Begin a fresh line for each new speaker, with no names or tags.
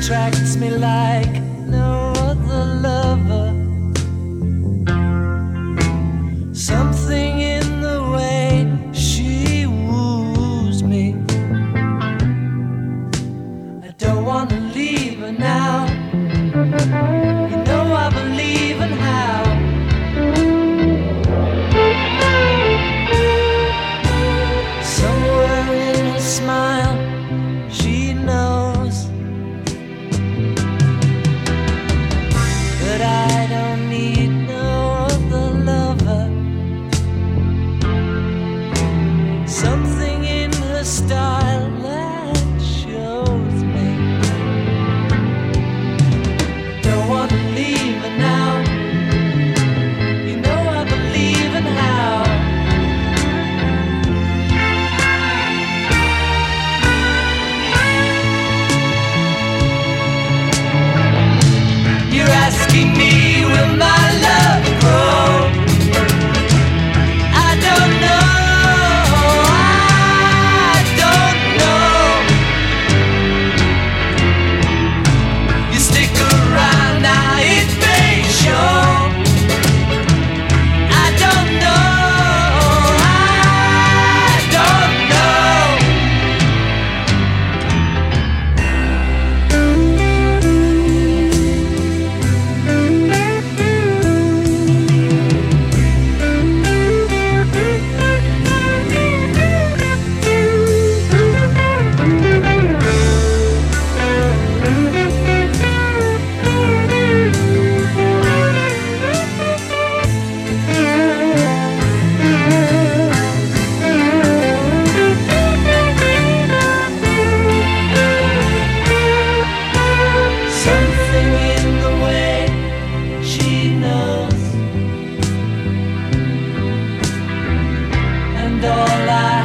attracts me like no other lover. Something in the way she woos me. I don't want to leave her now. something in her style. all I